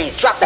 brains. Drop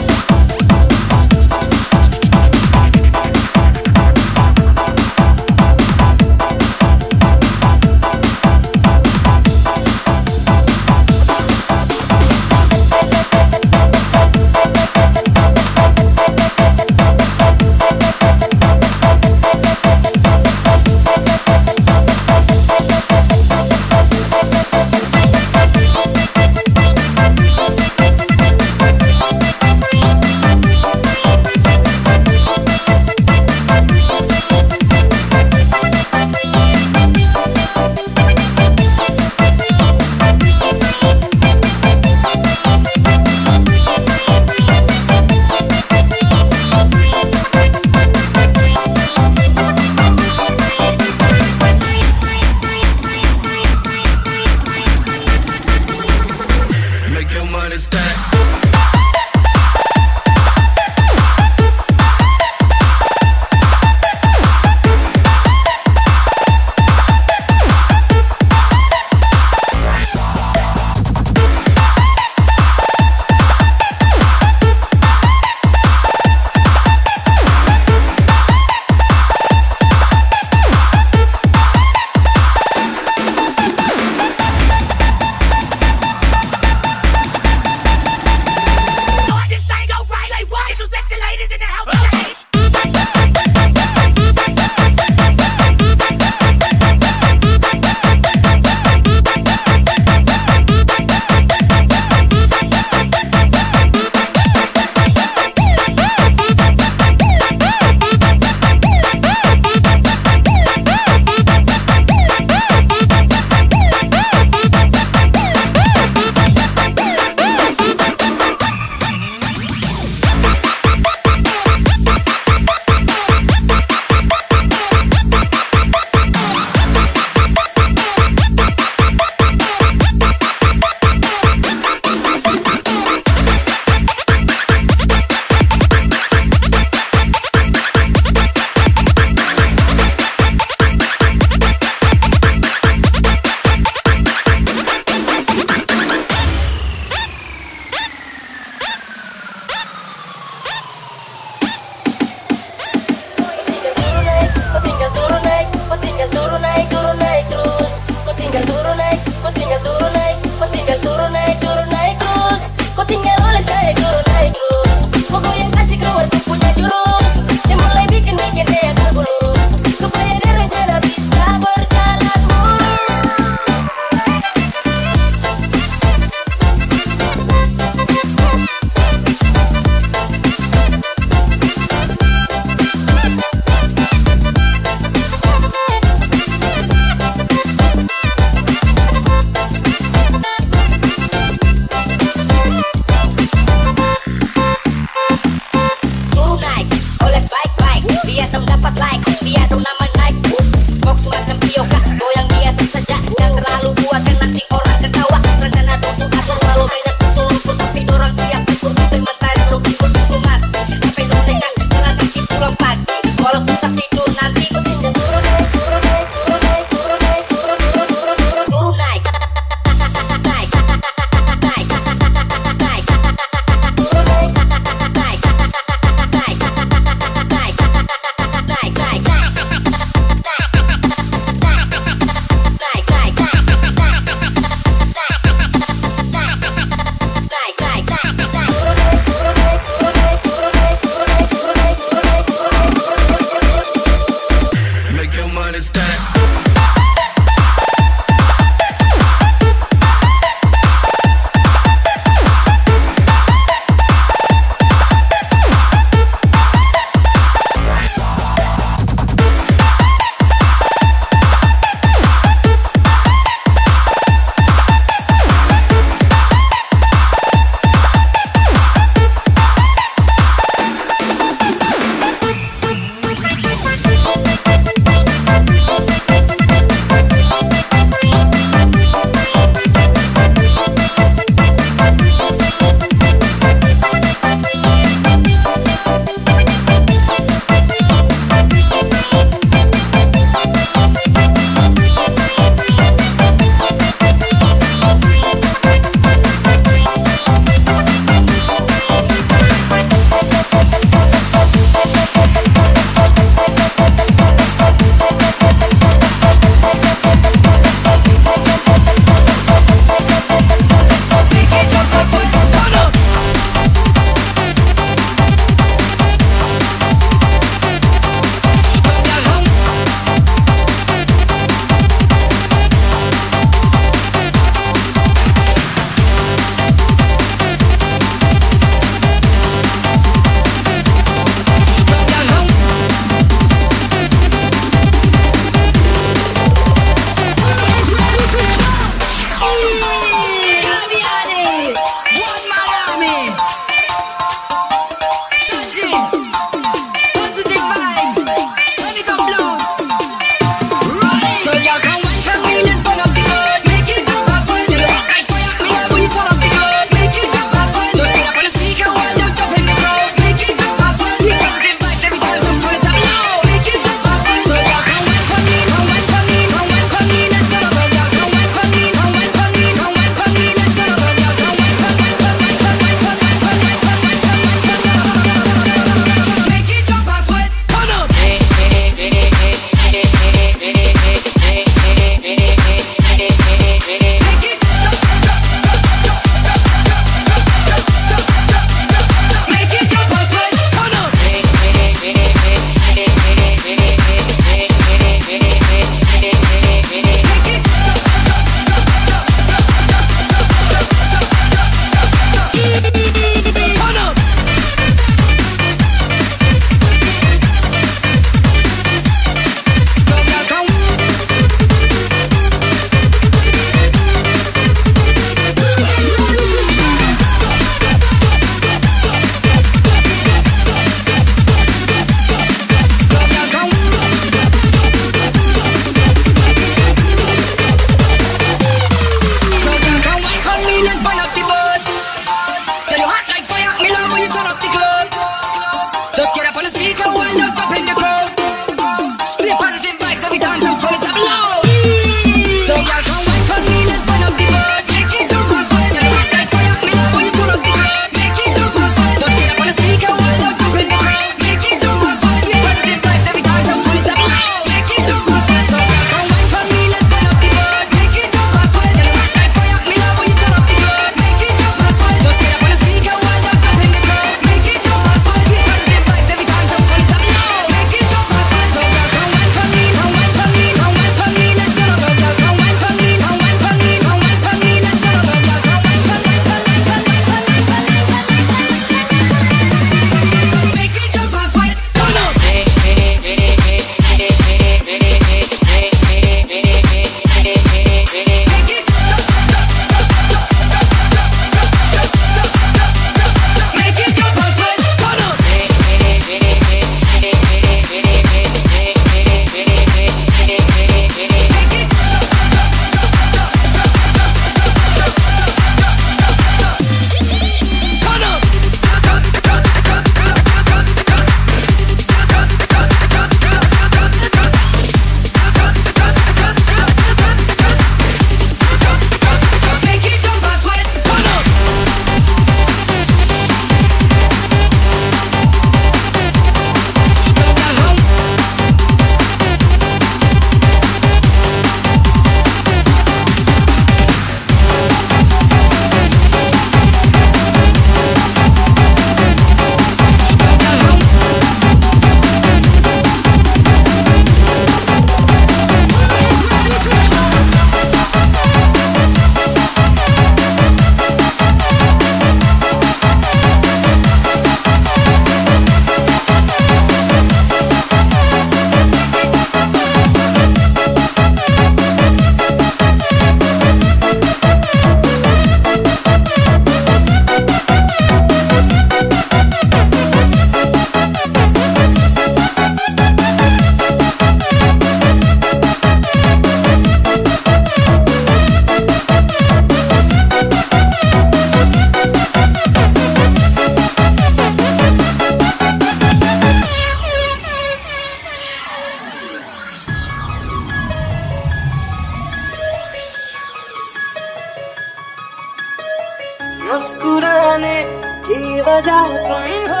मुस्कुराने की वजह तुम हो।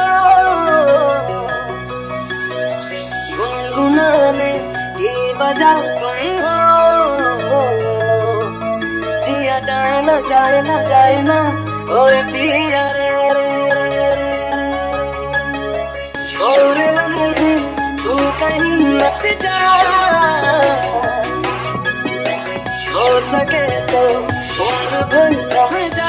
गुनगुनाने की वजह तुम हो। जिया जाए ना जाए ना जाए ना, और पिया रे रे और लम्हे तू कहीं मत जा। हो सके तो उम्र भर जा।